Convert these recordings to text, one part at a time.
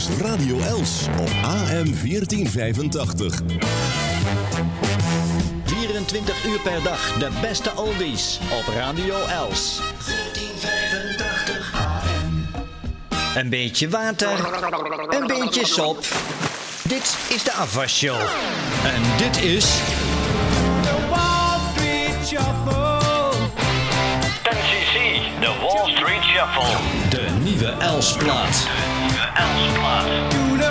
is Radio Els op AM 1485. 24 uur per dag de beste oldies op Radio Els. 1485 AM. Een beetje water, een beetje sop. Dit is de afwasshow. En dit is... The Wall Street Shuffle. NCC, de Wall Street Shuffle. De nieuwe Elsplaat. De nieuwe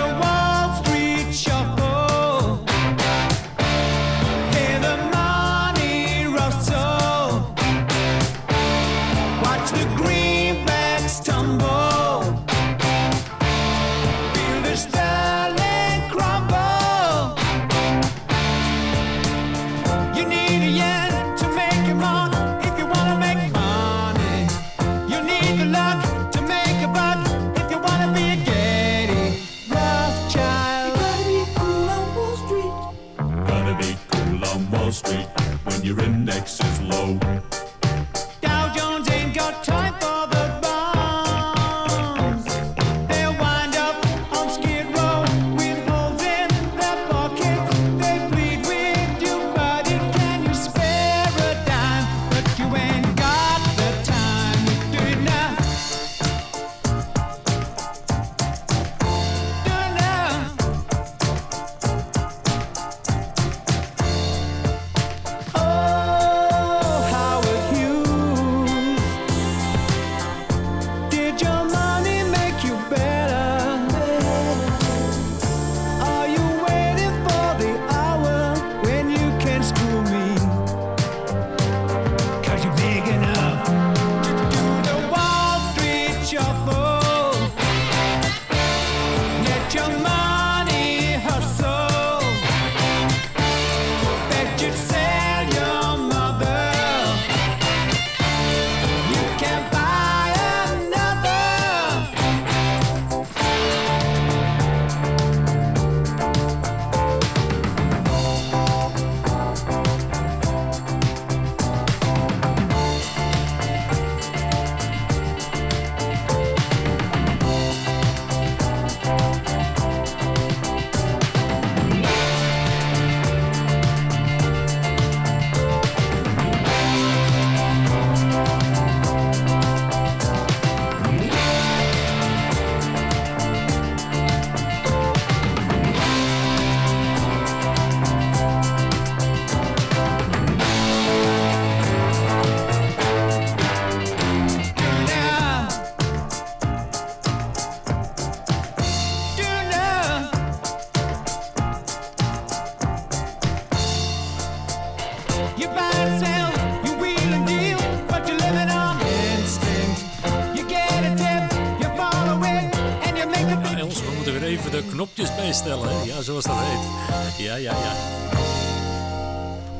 Ja, zoals dat heet. Ja, ja, ja.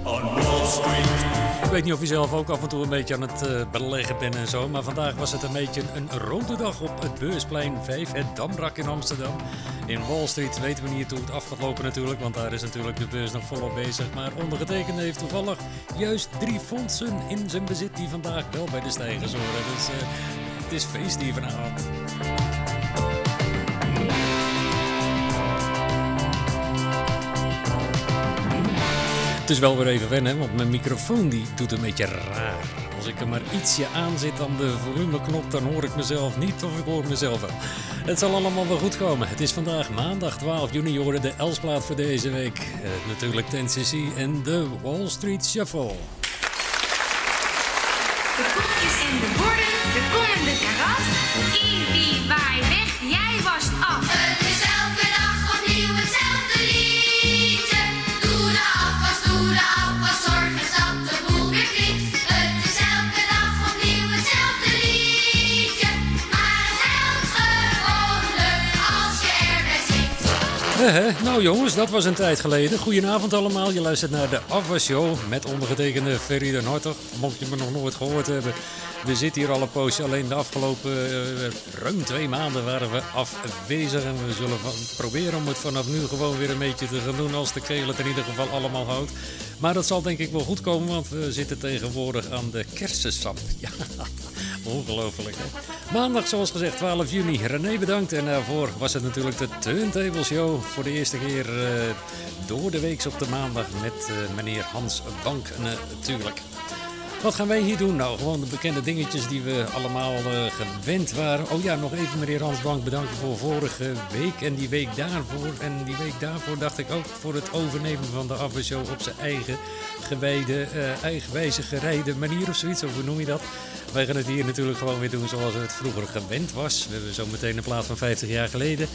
On Wall Street. Ik weet niet of je zelf ook af en toe een beetje aan het eh, beleggen bent en zo. Maar vandaag was het een beetje een rode dag op het beursplein 5, het Damrak in Amsterdam. In Wall Street weten we niet hoe het af gaat lopen natuurlijk, want daar is natuurlijk de beurs nog volop bezig. Maar ondergetekende heeft toevallig juist drie fondsen in zijn bezit die vandaag wel bij de stijgers horen. Dus eh, het is feest hier vanavond. Het is wel weer even wennen, want mijn microfoon die doet een beetje raar. Als ik er maar ietsje aan zit aan de volumeknop, dan hoor ik mezelf niet of ik hoor mezelf wel. Het zal allemaal wel goed komen. Het is vandaag maandag 12 juni, hoorde de Elsplaat voor deze week. Eh, natuurlijk de NCC en de Wall Street Shuffle. De koekjes en de borden, de kom en de karas. Ibi, waai weg, jij was af. Nou jongens, dat was een tijd geleden. Goedenavond allemaal, je luistert naar de Afwas Show met ondergetekende Ferry de. Mocht je me nog nooit gehoord hebben, we zitten hier al een poosje. Alleen de afgelopen eh, ruim twee maanden waren we afwezig. En we zullen van, proberen om het vanaf nu gewoon weer een beetje te gaan doen als de keel het in ieder geval allemaal houdt. Maar dat zal denk ik wel goed komen, want we zitten tegenwoordig aan de kersensap. Ja. Ongelooflijk? Maandag, zoals gezegd, 12 juni. René bedankt. En daarvoor was het natuurlijk de Turntable Show. Voor de eerste keer uh, door de week op de maandag met uh, meneer Hans Bank natuurlijk. Wat gaan wij hier doen? Nou, gewoon de bekende dingetjes die we allemaal uh, gewend waren. Oh ja, nog even meneer Hansbank bedanken voor vorige week en die week daarvoor. En die week daarvoor dacht ik ook voor het overnemen van de afwasshow op zijn eigen gewijde, uh, eigenwijze gerijde manier of zoiets. Of hoe noem je dat? Wij gaan het hier natuurlijk gewoon weer doen zoals het vroeger gewend was. We hebben zo meteen een plaats van 50 jaar geleden.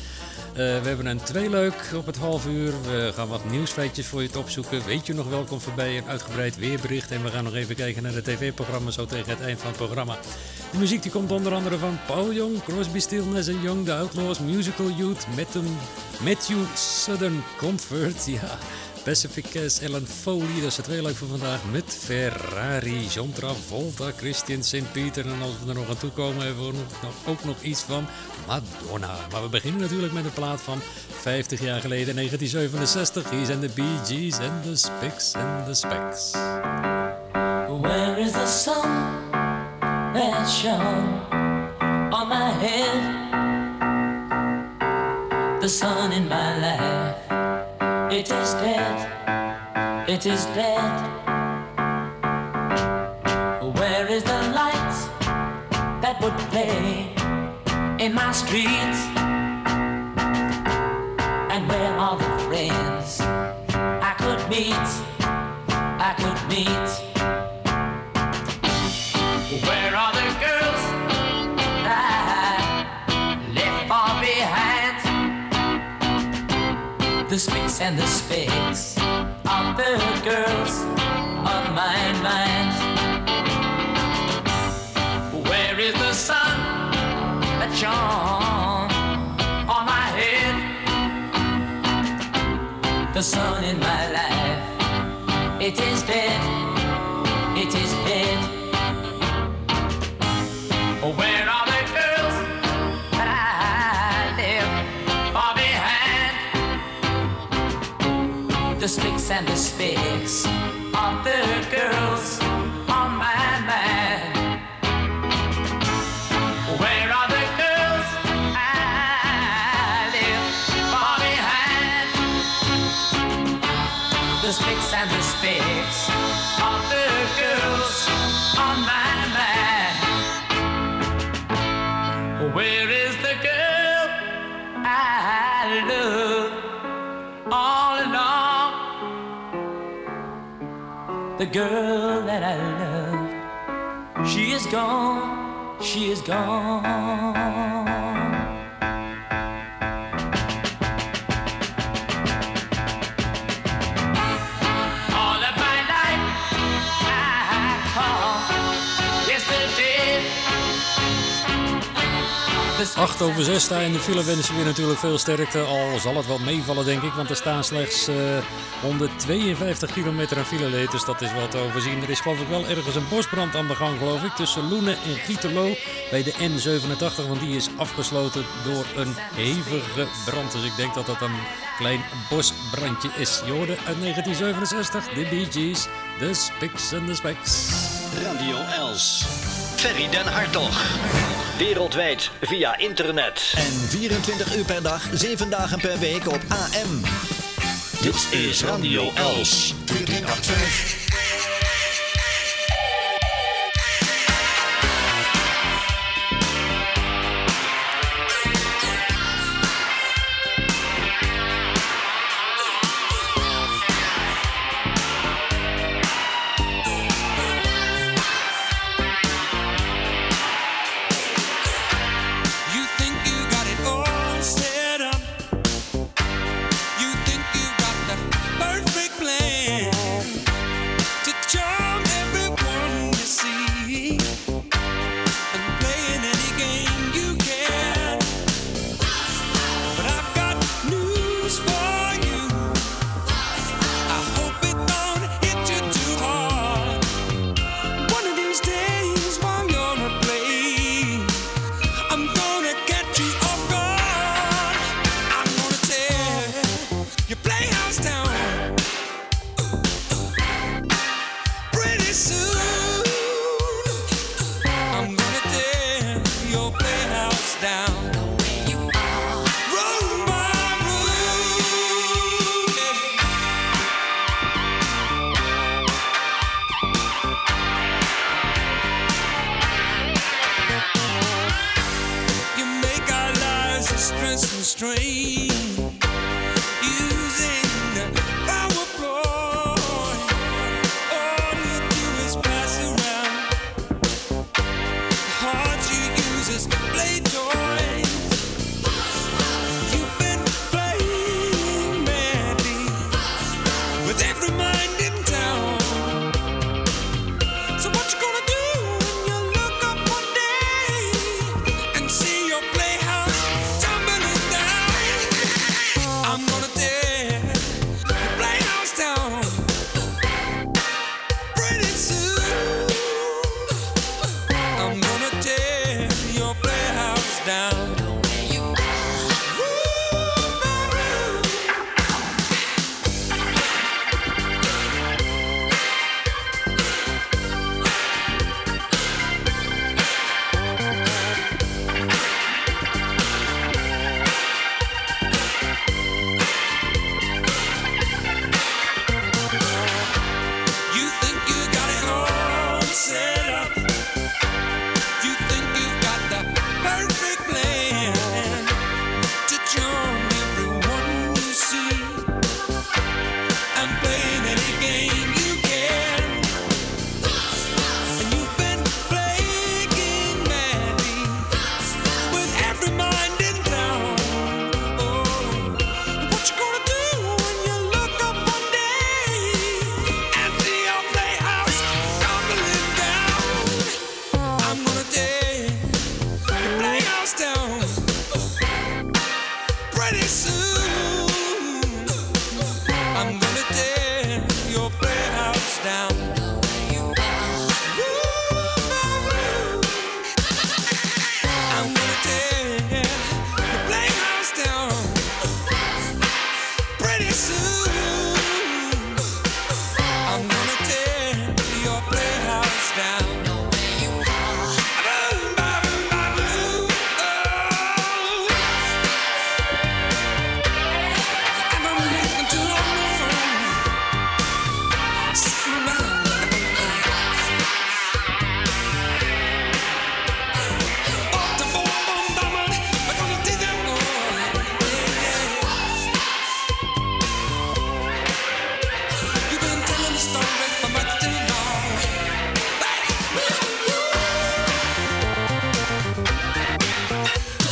Uh, we hebben een tweeleuk op het half uur. We gaan wat nieuwsfeitjes voor je opzoeken. Weet je nog welkom voorbij, een uitgebreid weerbericht. En we gaan nog even kijken naar de tv-programma zo tegen het eind van het programma. De muziek die komt onder andere van Paul Young, Crosby, Stillness Young, The Outlaws, Musical Youth, Matthew Southern Comfort. Ja, Pacific Cast, Ellen Foley, dat is het tweeluik voor vandaag. Met Ferrari, John Travolta, Christian St. Peter. En als we er nog aan toe komen, hebben we ook nog iets van Madonna. Maar we beginnen natuurlijk met een plaat van 50 jaar geleden, 1967. Hier zijn de Bee Gees en de Spics en de Specs. Where is the sun that shone on my head? The sun in my life, it is dead, it is dead. Where is the light that would play in my streets? And where are the friends I could meet? I could meet. The spicks and the specks of the girls on my mind. Where is the sun that shone on my head? The sun in my life, it is dead, The spicks and the specks of the girls girl that I love, she is gone, she is gone. 8 over 6 sta in de file wensen we je natuurlijk veel sterkte. Al zal het wel meevallen, denk ik. Want er staan slechts eh, 152 kilometer aan file. Dus dat is wel te overzien. Er is geloof ik wel ergens een bosbrand aan de gang, geloof ik. Tussen Loenen en Gieterlo bij de N87. Want die is afgesloten door een hevige brand. Dus ik denk dat dat een klein bosbrandje is. Je hoorde uit 1967 de Bee Gees, de Spiks en de Speks. Radio Els. Ferry den Hartog. Wereldwijd via internet. En 24 uur per dag, 7 dagen per week op AM. Dit is Radio Els. 1485.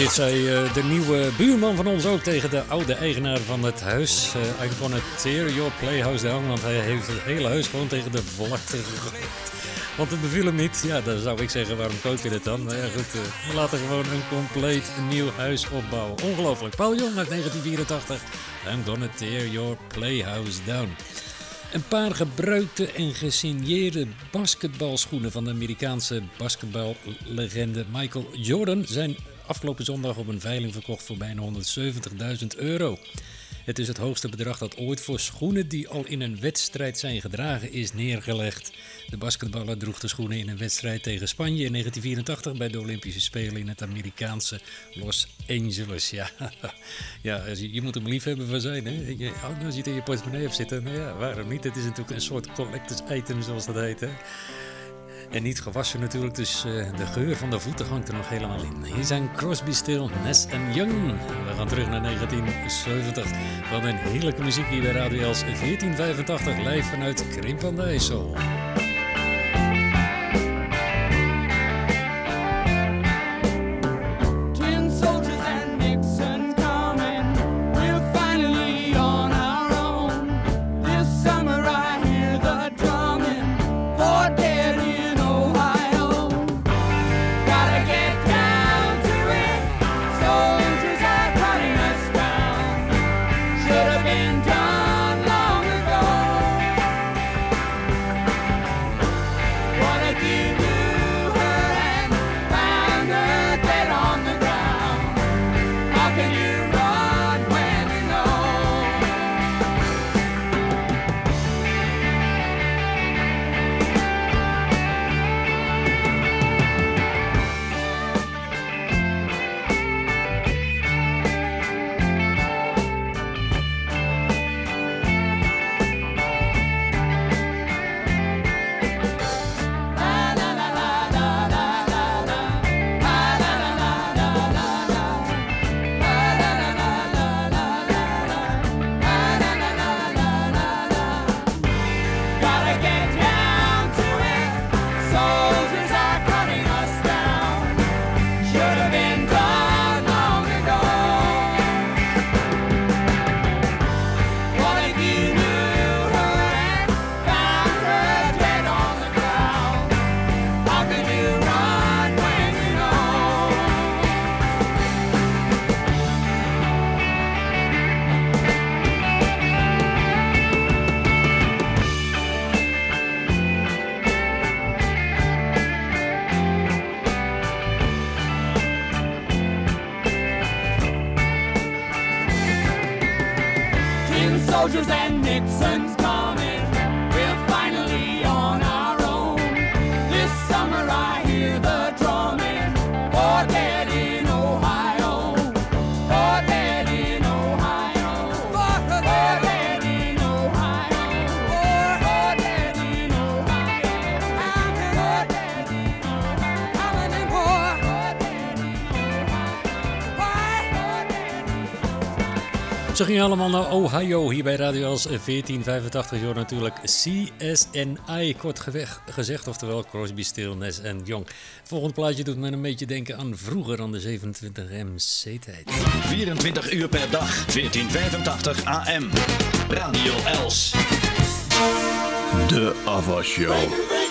Dit zei eh, de nieuwe buurman van ons ook tegen de oude eigenaar van het huis. Eh I tear your playhouse down. Want hij heeft het hele huis gewoon tegen de vlakte gegooid. Want het beviel hem niet. Ja, dan zou ik zeggen, waarom koop je dit dan? Nou ja, goed, eh, we laten gewoon een compleet nieuw huis opbouwen. Ongelooflijk. Paul Jong uit 1984. I'm gonna tear your playhouse down. Een paar gebruikte en gesigneerde basketbalschoenen van de Amerikaanse basketballegende Michael Jordan zijn afgelopen zondag op een veiling verkocht voor bijna 170.000 euro. Het is het hoogste bedrag dat ooit voor schoenen die al in een wedstrijd zijn gedragen is neergelegd. De basketballer droeg de schoenen in een wedstrijd tegen Spanje in 1984 bij de Olympische Spelen in het Amerikaanse Los Angeles. Ja, ja je, moet hem lief hebben van zijn. Hè? Je, oh, als je in je portemonnee hebt zitten, nou ja, waarom niet? Het is natuurlijk een soort collectors item zoals dat heet. Hè? En niet gewassen natuurlijk, dus eh, de geur van de voeten hangt er nog helemaal in. Hier zijn Crosby, Still, Ness en Young. We gaan terug naar 1970. Wat een heerlijke muziek hier bij Radio Els 1485, live vanuit Krimp aan de. Why? Zo ging je allemaal naar Ohio hier bij Radio Els 1485. Je hoort natuurlijk CSNI, kort geweg, gezegd, oftewel Crosby, Still, Nash en Young. Het volgende plaatje doet me een beetje denken aan vroeger, aan de 27 MC-tijd. 24 uur per dag, 1485 AM. Radio Els. De Ava Show.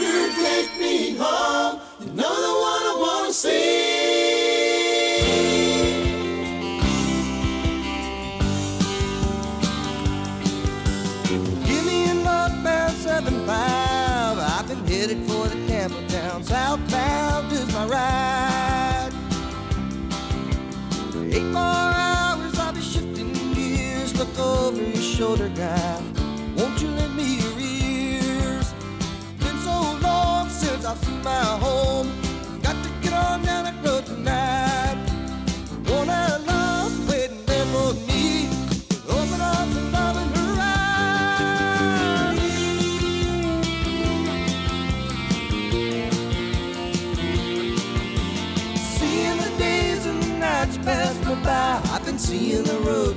Ride. Eight more hours, I'll be shifting gears. Look over your shoulder, guy. Won't you lend me your ears? It's been so long since I've seen my home. Got to get on down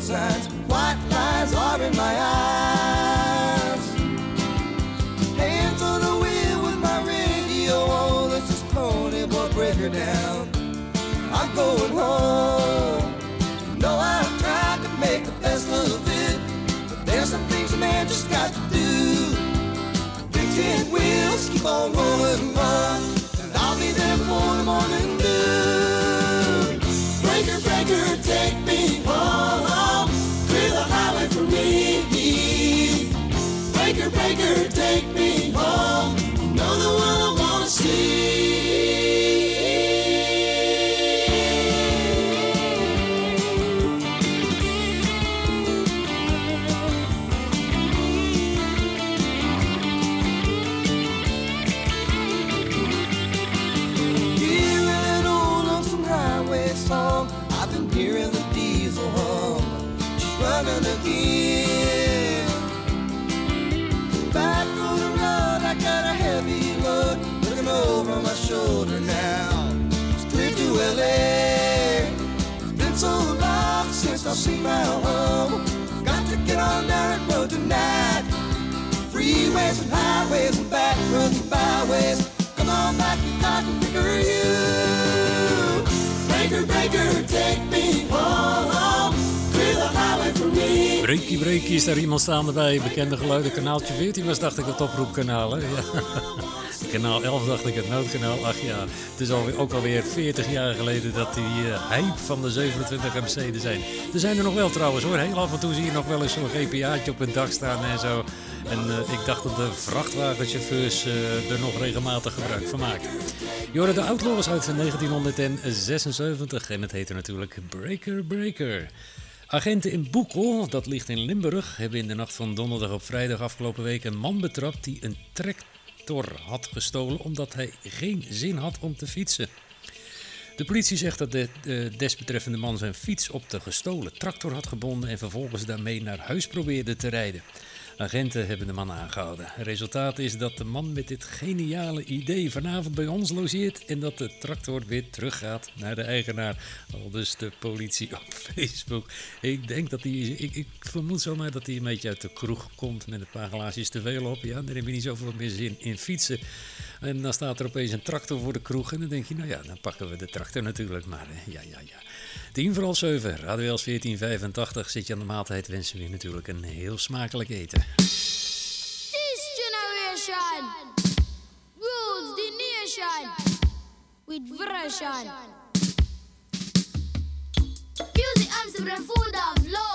signs. White lines are in my eyes. Hands on the wheel with my radio on. This is Pony Boy Breaker down. I'm going home. No, I've tried to make the best of it. But there's some things a man just got to do. Big wheels keep on rolling on. And I'll be there before the morning dew. Breaker, breaker, take me home. Breaker, take me seen my home. Got to get on down that road tonight. Freeways and highways and back roads and byways. Come on back to Cotton Picker you. Breaker, breaker, take me home. Breakie breakie is daar iemand staande bij. Bekende geluiden. Kanaaltje 14 was dacht ik het oproepkanaal. Hè? Ja. Kanaal 11 dacht ik het noodkanaal. Ach ja, het is alweer, ook alweer 40 jaar geleden dat die eh, hype van de 27 MC er zijn. Er zijn er nog wel trouwens hoor. Heel af en toe zie je nog wel eens zo'n GPA'tje op een dak staan en zo. En eh, ik dacht dat de vrachtwagenchauffeurs eh, er nog regelmatig gebruik van maken. Je hoorde de Outlaws uit 1976 en het heette natuurlijk Breaker Breaker. Agenten in Boekel, dat ligt in Limburg, hebben in de nacht van donderdag op vrijdag afgelopen week een man betrapt die een tractor had gestolen omdat hij geen zin had om te fietsen. De politie zegt dat de, de desbetreffende man zijn fiets op de gestolen tractor had gebonden en vervolgens daarmee naar huis probeerde te rijden. Agenten hebben de man aangehouden. Het resultaat is dat de man met dit geniale idee vanavond bij ons logeert en dat de tractor weer teruggaat naar de eigenaar. Al dus de politie op Facebook. Ik denk dat hij, ik, ik vermoed zomaar dat hij een beetje uit de kroeg komt met een paar glaasjes te veel op. Ja, dan heb je niet zoveel meer zin in fietsen. En dan staat er opeens een tractor voor de kroeg en dan denk je, nou ja, dan pakken we de tractor natuurlijk maar. Ja, ja, ja. 10 voor half 7, Radio Els 1485. Zit je aan de maaltijd, wensen we je natuurlijk een heel smakelijk eten. This generation rules the nation. with version. Music arms the food of love.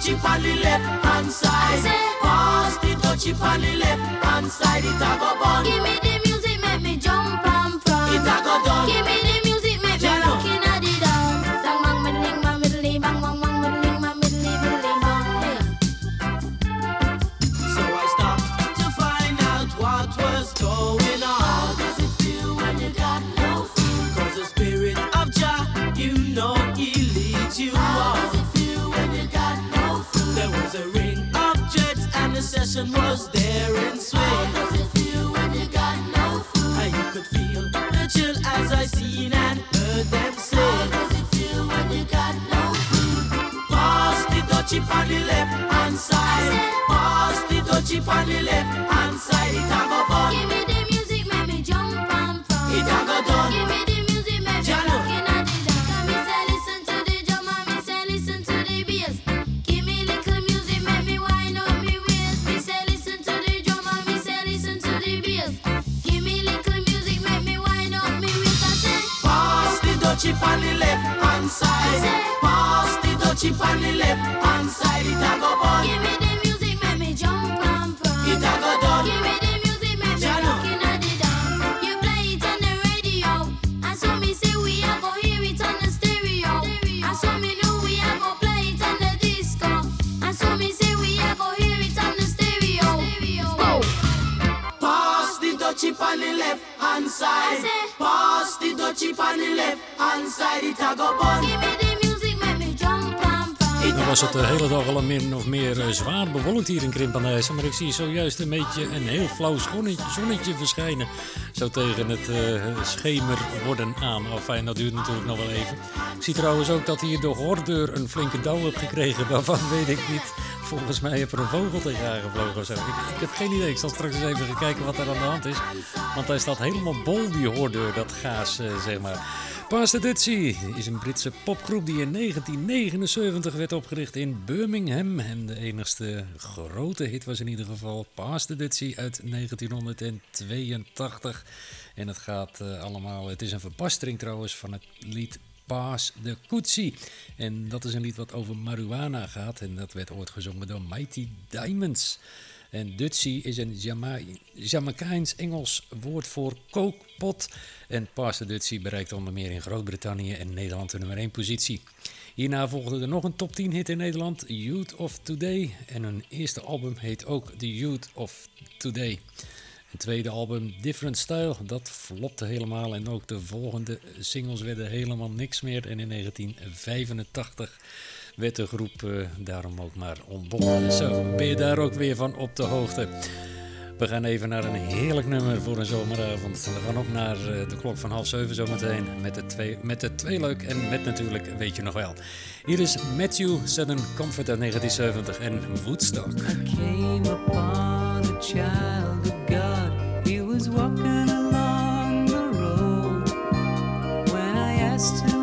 Dutchie on the left hand side. Pass the dutchie on the left hand side. It a go bun. Give me the music, make me jump and from. It a go done. Give me the on the left hand side. Pass the dutchie on the left min of meer eh, zwaar bewolkt hier in Krimpanijzen. Maar ik zie zojuist een beetje een heel flauw zonnetje, verschijnen. Zo tegen het eh, schemer worden aan. Oh, fijn, dat duurt natuurlijk nog wel even. Ik zie trouwens ook dat hier de hoordeur een flinke douw heeft gekregen. Waarvan weet ik niet. Volgens mij heeft er een vogel tegen aangevlogen of zo. Ik, heb geen idee. Ik zal straks eens even gaan kijken wat er aan de hand is. Want hij staat helemaal bol, die hoordeur, dat gaas, eh, zeg maar. Pastor Ditsy is een Britse popgroep die in 1979 werd opgericht in Birmingham. En de enigste grote hit was in ieder geval Pastor Ditsy uit 1982. En het gaat eh, allemaal, het is een verbastering trouwens van het lied Paas de Koetsie. En dat is een lied wat over marihuana gaat. En dat werd ooit gezongen door Mighty Diamonds. En Dutsie is een Jama Jamaicaans-Engels woord voor kookpot. En Pastor Dutsie bereikte onder meer in Groot-Brittannië en Nederland de nummer 1 positie. Hierna volgde er nog een top 10 hit in Nederland, Youth of Today. En hun eerste album heet ook The Youth of Today. Het tweede album, Different Style, dat flopte helemaal. En ook de volgende singles werden helemaal niks meer. En in 1985 de groep eh, daarom ook maar ontbonden. Zo, ben je daar ook weer van op de hoogte. We gaan even naar een heerlijk nummer voor een zomeravond. We gaan op naar eh, de klok van half zeven zometeen met de, twee, met de twee leuk en met natuurlijk Weet je nog wel. Hier is Matthew Sudden Comfort uit 1970 en Woodstock. came upon a child of God. He was walking along the road. When I asked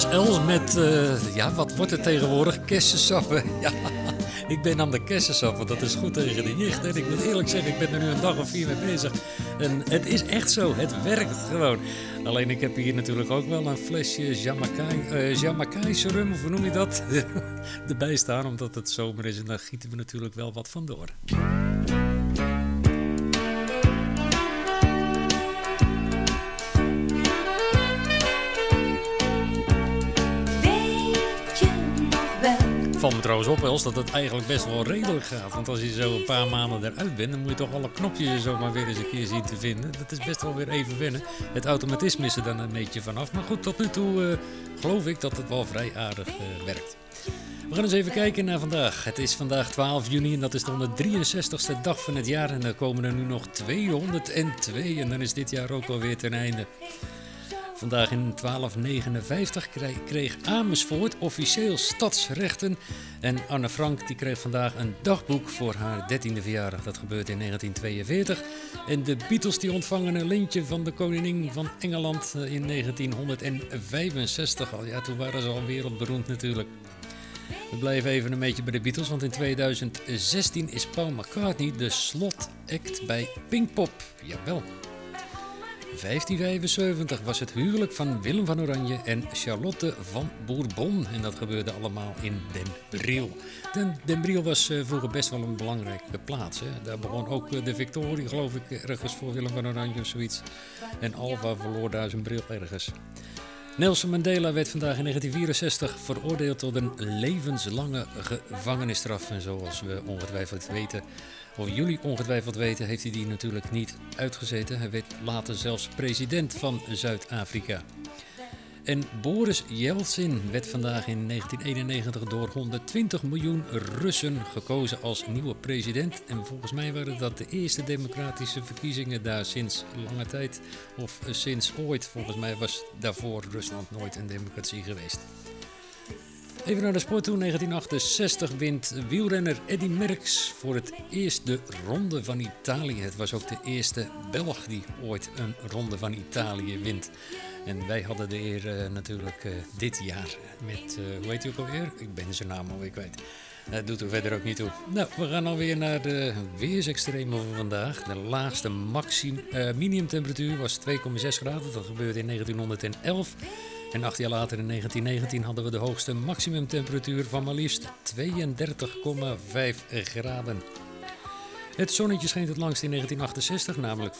Is Els met, eh, ja, wat wordt het tegenwoordig? Kersensappen. Ja, ik ben aan de kersensappen. Dat is goed tegen de jicht. En ik moet eerlijk zeggen, ik ben er nu een dag of vier mee bezig. En het is echt zo, het werkt gewoon. Alleen ik heb hier natuurlijk ook wel een flesje Jamaica- eh, Jamaicaanse rum, of hoe noem je dat? erbij staan, omdat het zomer is. En daar gieten we natuurlijk wel wat van door. Valt me trouwens op, Els, dat het eigenlijk best wel redelijk gaat. Want als je zo een paar maanden eruit bent, dan moet je toch alle knopjes zomaar weer eens een keer zien te vinden. Dat is best wel weer even wennen. Het automatisme is er dan een beetje vanaf. Maar goed, tot nu toe eh, geloof ik dat het wel vrij aardig eh, werkt. We gaan eens even kijken naar vandaag. Het is vandaag 12 juni en dat is de 163ste dag van het jaar. En dan komen er nu nog 202 en dan is dit jaar ook alweer ten einde. Vandaag in 1259 kree- kreeg Amersfoort officieel stadsrechten. En Anne Frank die kreeg vandaag een dagboek voor haar 13e verjaardag. Dat gebeurt in 1942. En de Beatles die ontvangen een lintje van de koningin van Engeland eh, in 1965 al. Ja, toen waren ze al wereldberoemd natuurlijk. We blijven even een beetje bij de Beatles, want in 2016 is Paul McCartney de slotact bij Pinkpop. Jawel. 1575 was het huwelijk van Willem van Oranje en Charlotte van Bourbon. En dat gebeurde allemaal in Den Briel. Den, Den Briel was eh, vroeger best wel een belangrijke plaats. Hè. Daar begon ook eh, de Victorie, geloof ik, ergens voor Willem van Oranje of zoiets. En Alva verloor daar zijn bril ergens. Nelson Mandela werd vandaag in 1964 veroordeeld tot een levenslange gevangenisstraf. En zoals we ongetwijfeld weten, of jullie ongetwijfeld weten, heeft hij die natuurlijk niet uitgezeten. Hij werd later zelfs president van Zuid-Afrika. En Boris Yeltsin werd vandaag in 1991 door 120 miljoen Russen gekozen als nieuwe president. En volgens mij waren dat de eerste democratische verkiezingen daar sinds lange tijd. Of sinds ooit. Volgens mij was daarvoor Rusland nooit een democratie geweest. Even naar de sport toe. 1968 wint wielrenner Eddy Merckx voor het eerst de Ronde van Italië. Het was ook de eerste Belg die ooit een Ronde van Italië wint. En wij hadden de eer eh, natuurlijk eh, dit jaar met, eh, hoe heet hij ook alweer? Ik ben zijn naam alweer kwijt. Dat doet er verder ook niet toe. Nou, we gaan alweer naar de weersextremen van vandaag. De laagste maxim, eh, minimumtemperatuur was 2,6 graden. Dat gebeurde in 1911. En acht jaar later, in 1919, hadden we de hoogste maximumtemperatuur van maar liefst 32,5 graden. Het zonnetje scheen het langst in 1968, namelijk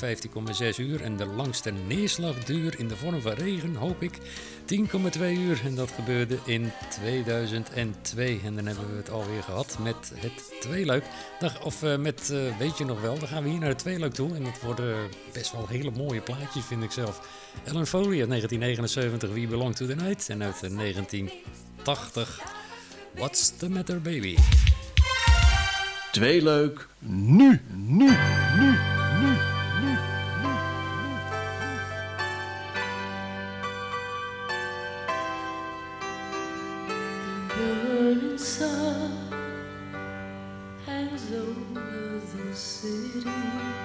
15,6 uur. En de langste neerslagduur in de vorm van regen, hoop ik, 10,2 uur. En dat gebeurde in 2002. En dan hebben we het alweer gehad met het tweeluik. Of eh, met, eh, weet je nog wel, dan gaan we hier naar het tweeluik toe. En dat worden best wel hele mooie plaatjes, vind ik zelf. Ellen Foley uit 1979, We Belong to the Night. En uit eh, 1980, What's the Matter Baby. Twee leuk. Nu, nu, nu, nu. hangs over the city.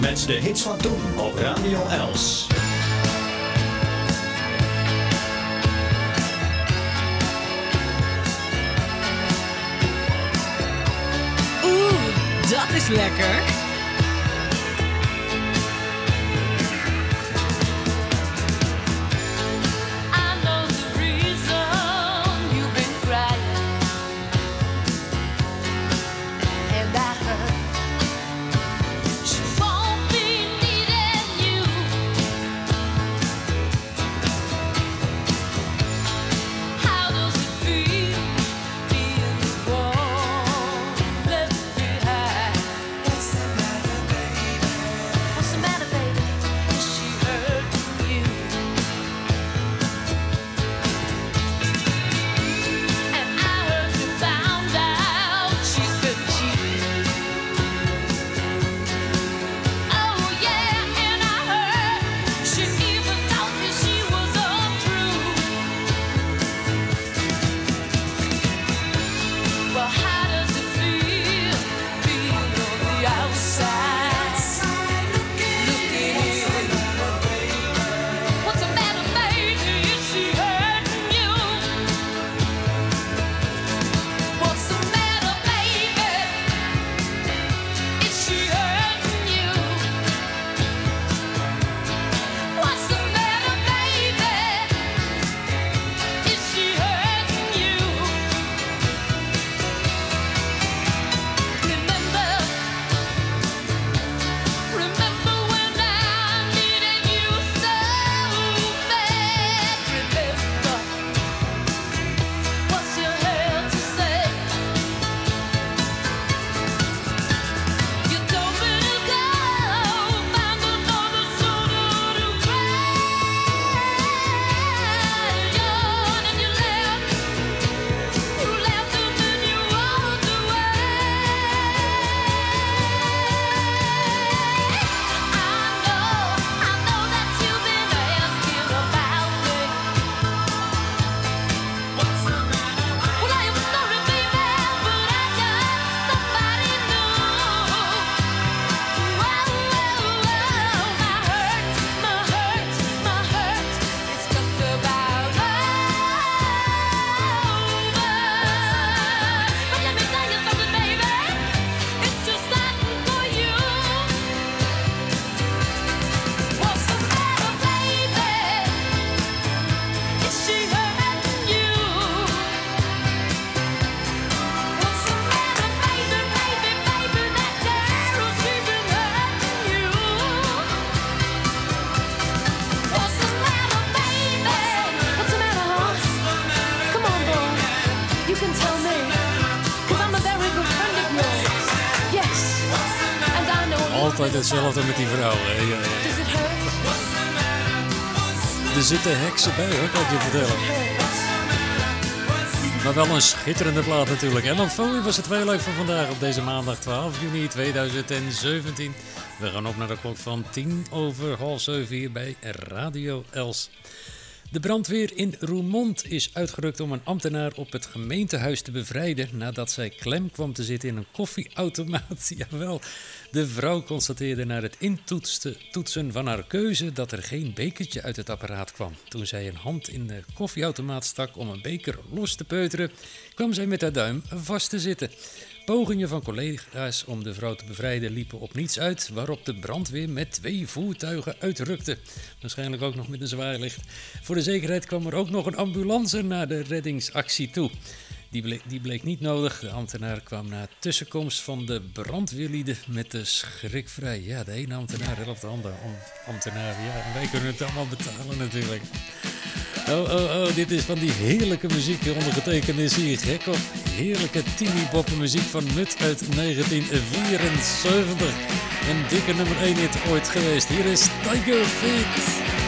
Met de hits van toen op Radio Els. Oeh, dat is lekker. Altijd hetzelfde met die vrouwen. hè. Er zitten heksen bij, hoor, kan ik je vertellen. Maar wel een schitterende plaat natuurlijk. En dan Folie was het leuk van vandaag op deze maandag 12 juni 2017. We gaan op naar de klok van 10 over half 7 hier bij Radio Els. De brandweer in Roermond is uitgerukt om een ambtenaar op het gemeentehuis te bevrijden nadat zij klem kwam te zitten in een koffieautomaat. Jawel, de vrouw constateerde na het intoetsen van haar keuze dat er geen bekertje uit het apparaat kwam. Toen zij een hand in de koffieautomaat stak om een beker los te peuteren, kwam zij met haar duim vast te zitten. Pogingen van collega's om de vrouw te bevrijden liepen op niets uit, waarop de brandweer met twee voertuigen uitrukte. Waarschijnlijk ook nog met een zwaailicht. Voor de zekerheid kwam er ook nog een ambulance naar de reddingsactie toe. Die bleek, niet nodig. De ambtenaar kwam na tussenkomst van de brandweerlieden met de schrik vrij. Ja, de ene ambtenaar helpt de andere am- ambtenaar. Wij kunnen het allemaal betalen natuurlijk. Oh, oh, oh, dit is van die heerlijke muziek. Ondergetekend is hier gek op. Heerlijke teeny muziek van Mut uit 1974. Een dikke nummer 1 hit ooit geweest. Hier is Tiger Feet.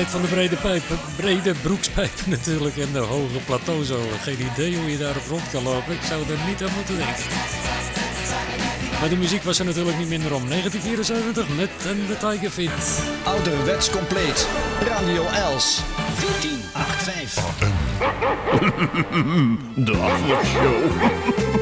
van de brede, pijpen, brede broekspijpen natuurlijk en de hoge plateaus. Geen idee hoe je daar op rond kan lopen. Ik zou er niet aan moeten denken. Maar de muziek was er natuurlijk niet minder om. 1974 met en de Tiger Fit. Ouderwets compleet. Radio Els. 1485. De.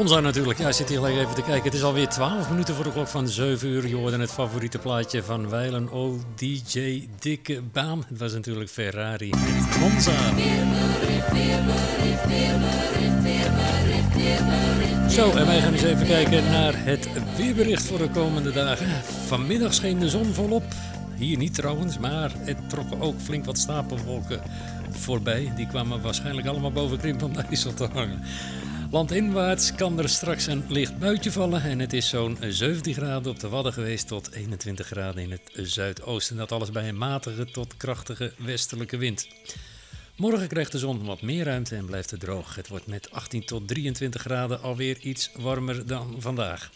Monza natuurlijk. Ja, ik zit hier even te kijken. Het is alweer 12 minuten voor de klok van 7 uur. Je hoorde het favoriete plaatje van Weilen. Oh, DJ Dikke Baan. Het was natuurlijk Ferrari met Monza. Zo, en wij gaan eens even kijken naar het weerbericht voor de komende dagen. Vanmiddag scheen de zon volop. Hier niet trouwens, maar het trokken ook flink wat stapelwolken voorbij. Die kwamen waarschijnlijk allemaal boven Krimp om de IJssel te hangen. Landinwaarts kan er straks een licht buitje vallen en het is zo'n 17 graden op de Wadden geweest tot 21 graden in het zuidoosten. Dat alles bij een matige tot krachtige westelijke wind. Morgen krijgt de zon wat meer ruimte en blijft het droog. Het wordt met 18 tot 23 graden alweer iets warmer dan vandaag.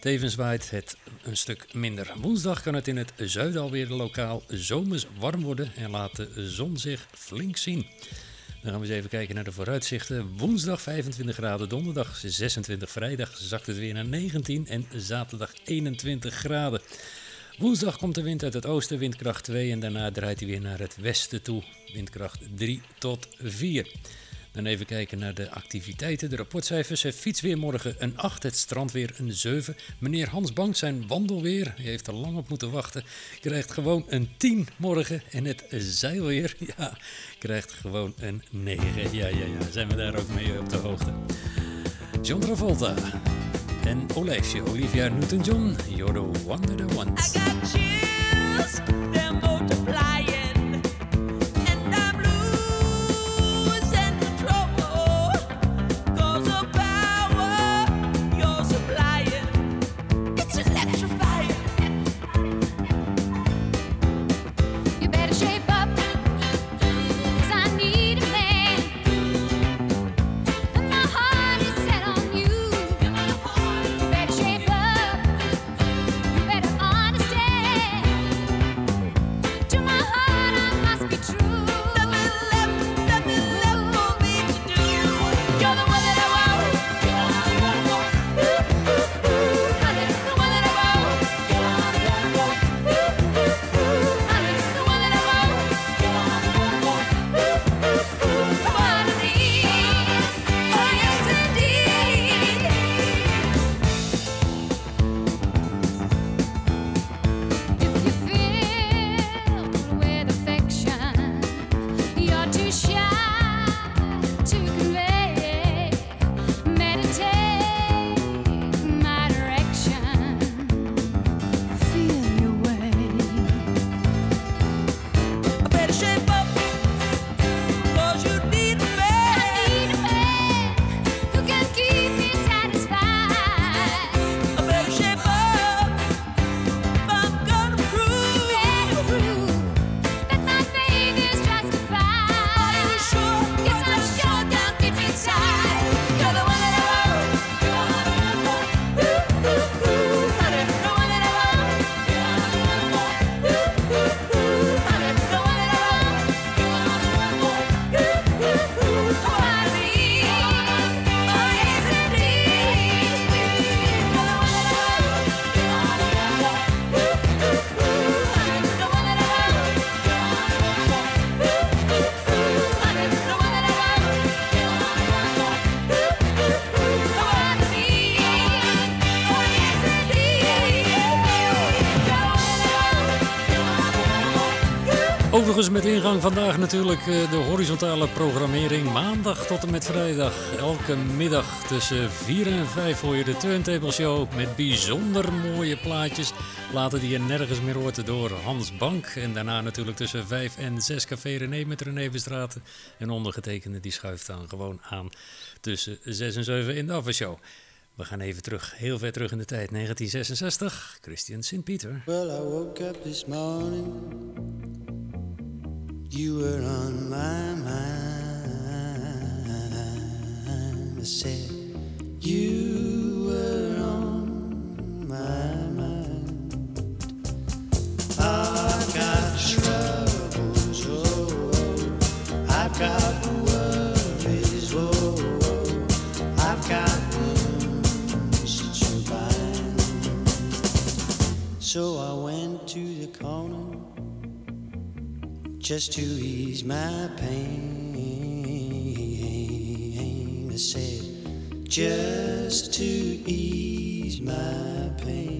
Tevens waait het een stuk minder. Woensdag kan het in het zuiden alweer lokaal zomers warm worden en laat de zon zich flink zien. Dan gaan we eens even kijken naar de vooruitzichten. Woensdag 25 graden, donderdag 26, vrijdag zakt het weer naar 19 en zaterdag 21 graden. Woensdag komt de wind uit het oosten, windkracht 2 en daarna draait hij weer naar het westen toe, windkracht 3 tot 4. Dan even kijken naar de activiteiten, de rapportcijfers. Het fietsweer morgen een 8, het strandweer een 7. Meneer Hans Bank zijn wandelweer, hij heeft er lang op moeten wachten, krijgt gewoon een 10 morgen. En het zeilweer, ja, krijgt gewoon een 9. Ja, ja, ja, zijn we daar ook mee op de hoogte. John Travolta en Olijfje, Olivia Newton-John, you're the one I want. They're multiplying, Overigens met ingang vandaag natuurlijk eh, de horizontale programmering. Maandag tot en met vrijdag. Elke middag tussen 4 en 5 hoor je de Turntable Show. Met bijzonder mooie plaatjes. Later die je nergens meer hoort door Hans Bank. En daarna natuurlijk tussen 5 en 6 Café René met René. En ondergetekende die schuift dan gewoon aan tussen 6 en 7 in de Aftershow. We gaan even terug, heel ver terug in de tijd. 1966, Christian Sint-Pieter. Well, I woke up this morning. You were on my mind. I said, You were on my mind. I've got troubles, oh, I've got worries, oh, I've got wounds to bind. So I just to ease my pain. I said, just to ease my pain.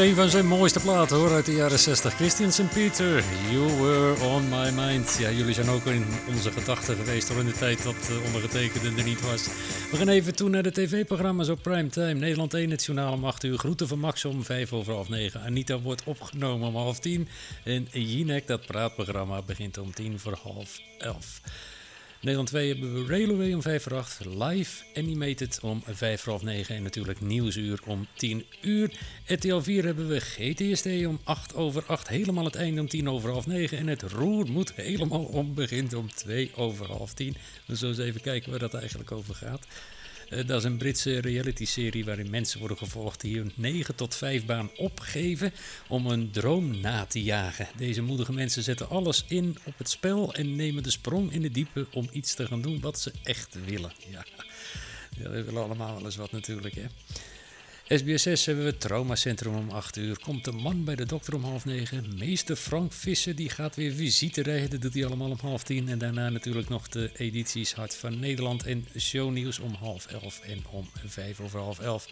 Een van zijn mooiste platen hoor, uit de jaren 60. Christian St. Peter, You Were On My Mind. Ja, jullie zijn ook in onze gedachten geweest hoor, in de tijd dat uh, ondergetekende er niet was. We gaan even toe naar de tv-programma's op primetime. Nederland 1, het journaal om 8 uur. Groeten van Max om 5 over half 9. Anita wordt opgenomen om half 10. En Jinek, dat praatprogramma, begint om 10 voor half 11. Nederland 2 hebben we Railway om 5 voor 8, live animated om 5 voor half 9 en natuurlijk Nieuwsuur om 10 uur. RTL 4 hebben we GTST om 8 over 8, helemaal het einde om 10 over half 9 en het roer moet helemaal om begint om 2 over half 10. We zullen eens even kijken waar dat eigenlijk over gaat. Uh, dat is een Britse reality-serie waarin mensen worden gevolgd die hun 9 tot 5 baan opgeven om een droom na te jagen. Deze moedige mensen zetten alles in op het spel en nemen de sprong in de diepe om iets te gaan doen wat ze echt willen. Ja, ja we willen allemaal wel eens wat natuurlijk, hè. SBS6 hebben we traumacentrum om 8 uur. Komt de man bij de dokter om half 9. Meester Frank Visser die gaat weer visite rijden. Dat doet hij allemaal om half 10. En daarna natuurlijk nog de edities Hart van Nederland en shownieuws om half 11 en om 5 over half 11.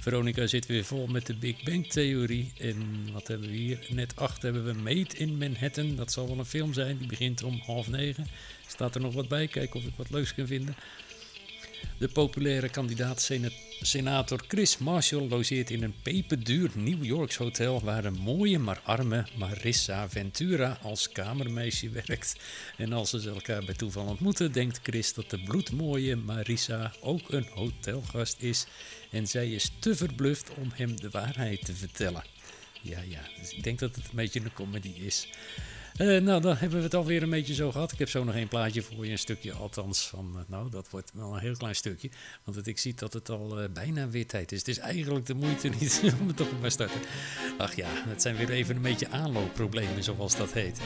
Veronica zit weer vol met de Big Bang Theorie. En wat hebben we hier? Net 8 hebben we Made in Manhattan. Dat zal wel een film zijn. Die begint om half 9. Staat er nog wat bij? Kijken of ik wat leuks kan vinden. De populaire kandidaat sena- senator Chris Marshall logeert in een peperduur New Yorks hotel waar een mooie maar arme Marissa Ventura als kamermeisje werkt. En als ze elkaar bij toeval ontmoeten, denkt Chris dat de bloedmooie Marissa ook een hotelgast is. En zij is te verbluft om hem de waarheid te vertellen. Ja, ja, dus ik denk dat het een beetje een comedy is. Eh, nou, dan hebben we het alweer een beetje zo gehad. Ik heb zo nog één plaatje voor je, een stukje althans van, eh, nou, dat wordt wel een heel klein stukje. Want ik zie dat het al eh, bijna weer tijd is. Het is eigenlijk de moeite niet om het toch maar starten. Ach ja, het zijn weer even een beetje aanloopproblemen, zoals dat heet.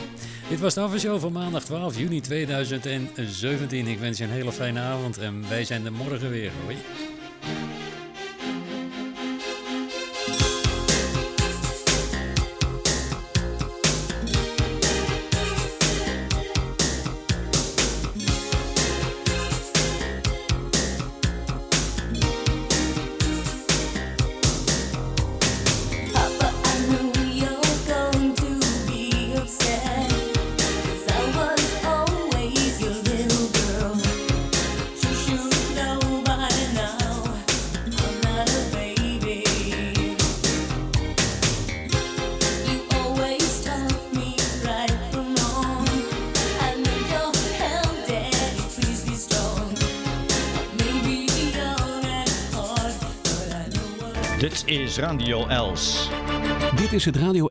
Dit was de avondshow van maandag 12 juni 2017. Ik wens je een hele fijne avond en wij zijn er morgen weer. Hoi. Radio Els. Dit is het Radio